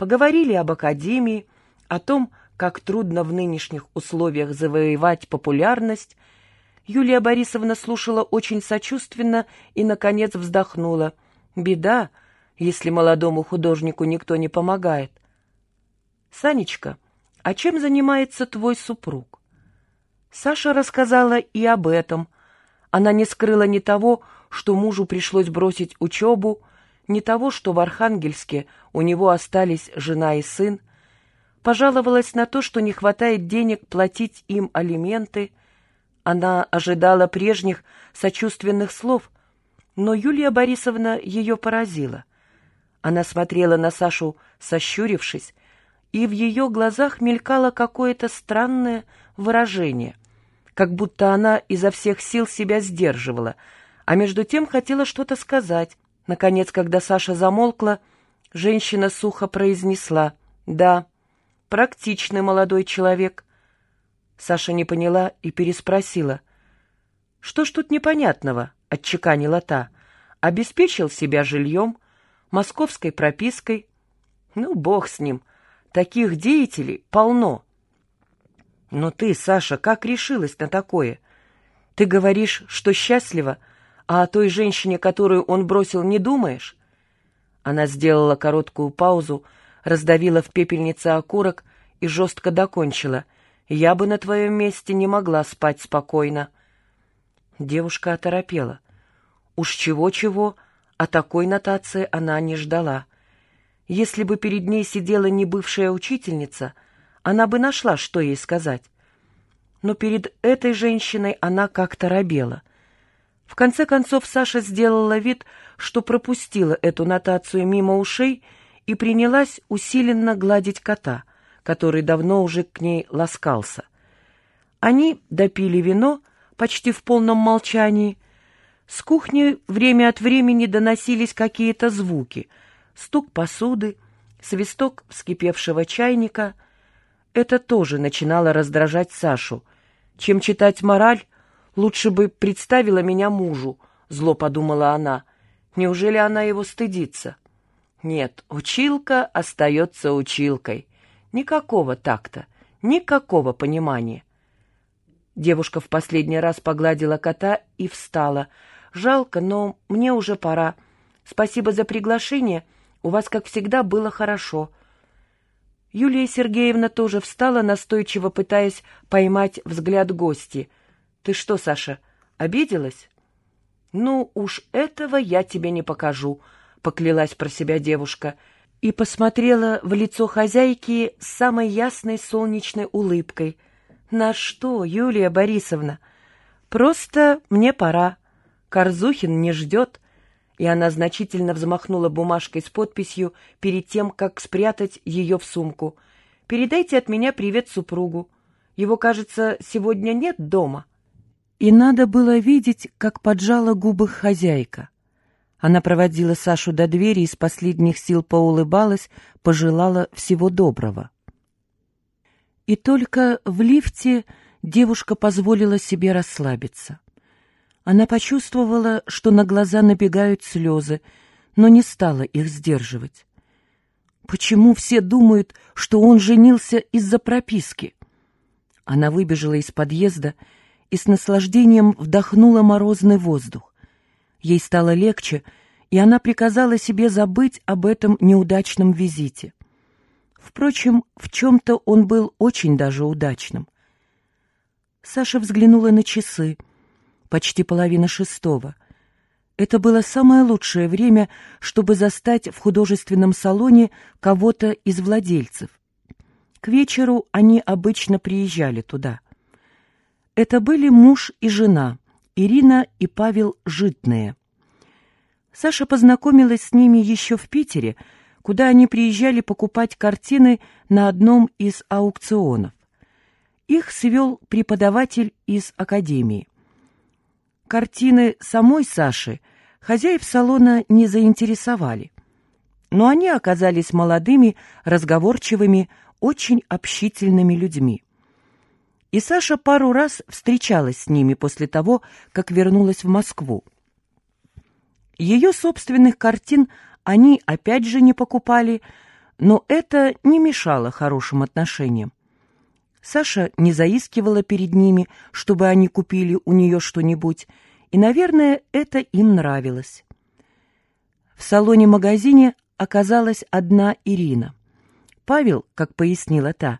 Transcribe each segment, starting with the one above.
Поговорили об академии, о том, как трудно в нынешних условиях завоевать популярность. Юлия Борисовна слушала очень сочувственно и, наконец, вздохнула. «Беда, если молодому художнику никто не помогает». «Санечка, а чем занимается твой супруг?» Саша рассказала и об этом. Она не скрыла ни того, что мужу пришлось бросить учебу, ни того, что в Архангельске у него остались жена и сын, пожаловалась на то, что не хватает денег платить им алименты. Она ожидала прежних сочувственных слов, но Юлия Борисовна ее поразила. Она смотрела на Сашу, сощурившись, и в ее глазах мелькало какое-то странное выражение, как будто она изо всех сил себя сдерживала, а между тем хотела что-то сказать. Наконец, когда Саша замолкла, женщина сухо произнесла «Да, практичный молодой человек». Саша не поняла и переспросила. «Что ж тут непонятного?» — отчеканила та. «Обеспечил себя жильем, московской пропиской. Ну, бог с ним, таких деятелей полно». «Но ты, Саша, как решилась на такое? Ты говоришь, что счастлива, а о той женщине, которую он бросил, не думаешь?» Она сделала короткую паузу, раздавила в пепельнице окурок и жестко докончила. «Я бы на твоем месте не могла спать спокойно». Девушка оторопела. Уж чего-чего, а такой нотации она не ждала. Если бы перед ней сидела не бывшая учительница, она бы нашла, что ей сказать. Но перед этой женщиной она как-то робела. В конце концов Саша сделала вид, что пропустила эту нотацию мимо ушей и принялась усиленно гладить кота, который давно уже к ней ласкался. Они допили вино почти в полном молчании. С кухни время от времени доносились какие-то звуки. Стук посуды, свисток вскипевшего чайника. Это тоже начинало раздражать Сашу. Чем читать мораль, лучше бы представила меня мужу, зло подумала она. Неужели она его стыдится? Нет, училка остается училкой. Никакого такта, никакого понимания. Девушка в последний раз погладила кота и встала. «Жалко, но мне уже пора. Спасибо за приглашение. У вас, как всегда, было хорошо». Юлия Сергеевна тоже встала, настойчиво пытаясь поймать взгляд гости. «Ты что, Саша, обиделась?» «Ну уж этого я тебе не покажу», — поклялась про себя девушка и посмотрела в лицо хозяйки с самой ясной солнечной улыбкой. «На что, Юлия Борисовна? Просто мне пора. Корзухин не ждет». И она значительно взмахнула бумажкой с подписью перед тем, как спрятать ее в сумку. «Передайте от меня привет супругу. Его, кажется, сегодня нет дома». И надо было видеть, как поджала губы хозяйка. Она проводила Сашу до двери из последних сил поулыбалась, пожелала всего доброго. И только в лифте девушка позволила себе расслабиться. Она почувствовала, что на глаза набегают слезы, но не стала их сдерживать. Почему все думают, что он женился из-за прописки? Она выбежала из подъезда и с наслаждением вдохнула морозный воздух. Ей стало легче, и она приказала себе забыть об этом неудачном визите. Впрочем, в чем-то он был очень даже удачным. Саша взглянула на часы. Почти половина шестого. Это было самое лучшее время, чтобы застать в художественном салоне кого-то из владельцев. К вечеру они обычно приезжали туда — это были муж и жена, Ирина и Павел Житные. Саша познакомилась с ними еще в Питере, куда они приезжали покупать картины на одном из аукционов. Их свел преподаватель из академии. Картины самой Саши хозяев салона не заинтересовали, но они оказались молодыми, разговорчивыми, очень общительными людьми. И Саша пару раз встречалась с ними после того, как вернулась в Москву. Ее собственных картин они опять же не покупали, но это не мешало хорошим отношениям. Саша не заискивала перед ними, чтобы они купили у нее что-нибудь, и, наверное, это им нравилось. В салоне-магазине оказалась одна Ирина. Павел, как пояснила та,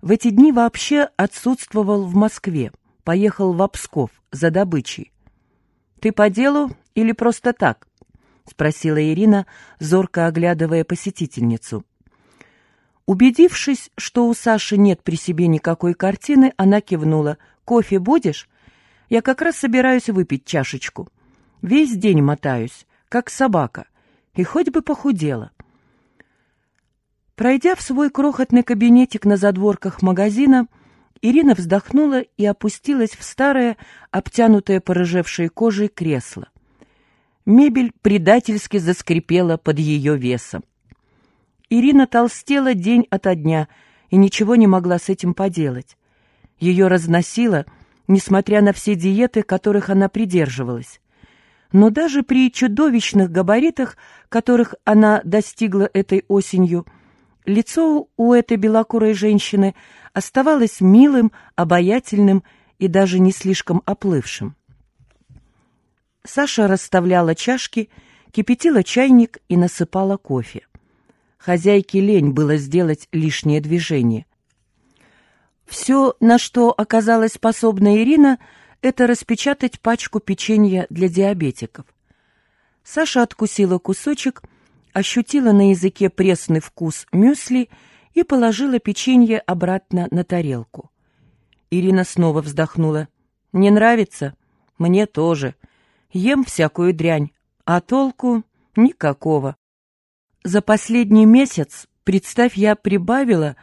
в эти дни вообще отсутствовал в Москве, поехал в Псков за добычей. «Ты по делу или просто так?» — спросила Ирина, зорко оглядывая посетительницу. Убедившись, что у Саши нет при себе никакой картины, она кивнула. «Кофе будешь? Я как раз собираюсь выпить чашечку. Весь день мотаюсь, как собака, и хоть бы похудела». Пройдя в свой крохотный кабинетик на задворках магазина, Ирина вздохнула и опустилась в старое, обтянутое порыжевшей кожей кресло. Мебель предательски заскрипела под ее весом. Ирина толстела день ото дня и ничего не могла с этим поделать. Ее разносило, несмотря на все диеты, которых она придерживалась. Но даже при чудовищных габаритах, которых она достигла этой осенью, лицо у этой белокурой женщины оставалось милым, обаятельным и даже не слишком оплывшим. Саша расставляла чашки, кипятила чайник и насыпала кофе. Хозяйке лень было сделать лишнее движение. Все, на что оказалась способна Ирина, это распечатать пачку печенья для диабетиков. Саша откусила кусочек, ощутила на языке пресный вкус мюсли и положила печенье обратно на тарелку. Ирина снова вздохнула. «Не нравится? Мне тоже. Ем всякую дрянь, а толку никакого. За последний месяц, представь, я прибавила...»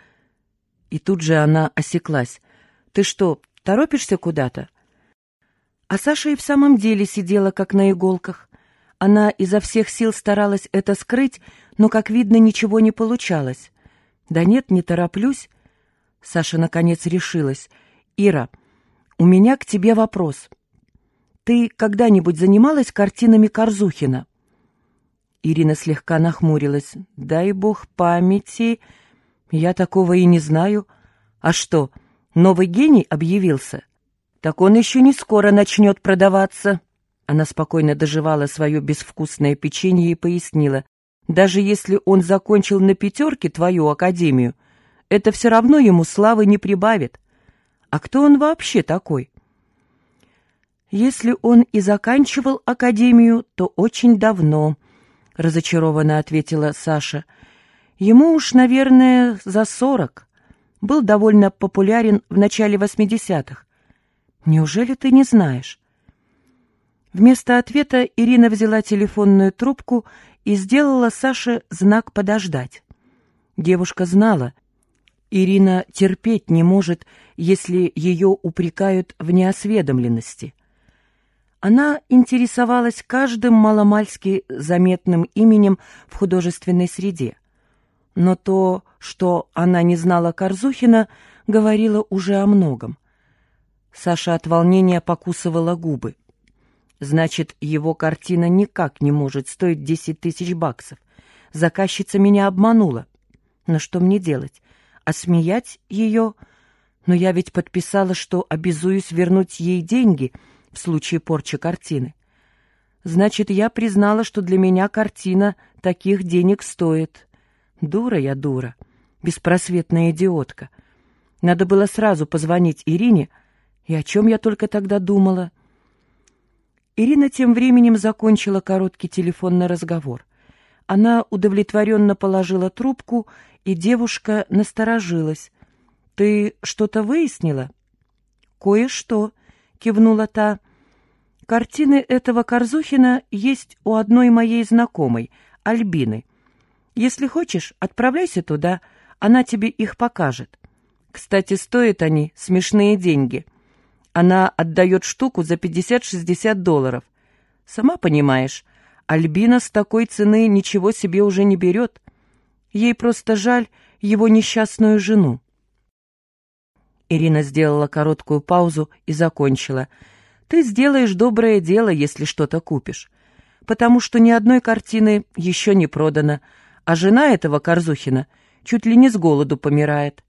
И тут же она осеклась. «Ты что, торопишься куда-то?» А Саша и в самом деле сидела как на иголках. Она изо всех сил старалась это скрыть, но, как видно, ничего не получалось. «Да нет, не тороплюсь». Саша, наконец, решилась. «Ира, у меня к тебе вопрос. Ты когда-нибудь занималась картинами Корзухина?» Ирина слегка нахмурилась. «Дай бог памяти. Я такого и не знаю. А что, новый гений объявился? Так он еще не скоро начнет продаваться». Она спокойно доживала свое безвкусное печенье и пояснила. «Даже если он закончил на пятерке твою академию, это все равно ему славы не прибавит. А кто он вообще такой?» «Если он и заканчивал академию, то очень давно», — разочарованно ответила Саша. «Ему уж, наверное, за сорок. Был довольно популярен в начале восьмидесятых. Неужели ты не знаешь?» Вместо ответа Ирина взяла телефонную трубку и сделала Саше знак «подождать». Девушка знала, Ирина терпеть не может, если ее упрекают в неосведомленности — она интересовалась каждым маломальски заметным именем в художественной среде. Но то, что она не знала Корзухина, говорило уже о многом. Саша от волнения покусывала губы. Значит, его картина никак не может стоить десять тысяч баксов. Заказчица меня обманула. Но что мне делать? Осмеять ее? Но я ведь подписала, что обязуюсь вернуть ей деньги — в случае порчи картины. Значит, я признала, что для меня картина таких денег стоит. Дура я дура, беспросветная идиотка. Надо было сразу позвонить Ирине, и о чем я только тогда думала. Ирина тем временем закончила короткий телефонный разговор. Она удовлетворенно положила трубку, и девушка насторожилась. «Ты что-то выяснила?» «Кое-что», — кивнула та. «Картины этого Корзухина есть у одной моей знакомой, Альбины. Если хочешь, отправляйся туда, она тебе их покажет. Кстати, стоят они смешные деньги. Она отдает штуку за 50-60 долларов. Сама понимаешь, Альбина с такой цены ничего себе уже не берет. Ей просто жаль его несчастную жену. Ирина сделала короткую паузу и закончила. «Ты сделаешь доброе дело, если что-то купишь. Потому что ни одной картины еще не продано, а жена этого Корзухина чуть ли не с голоду помирает.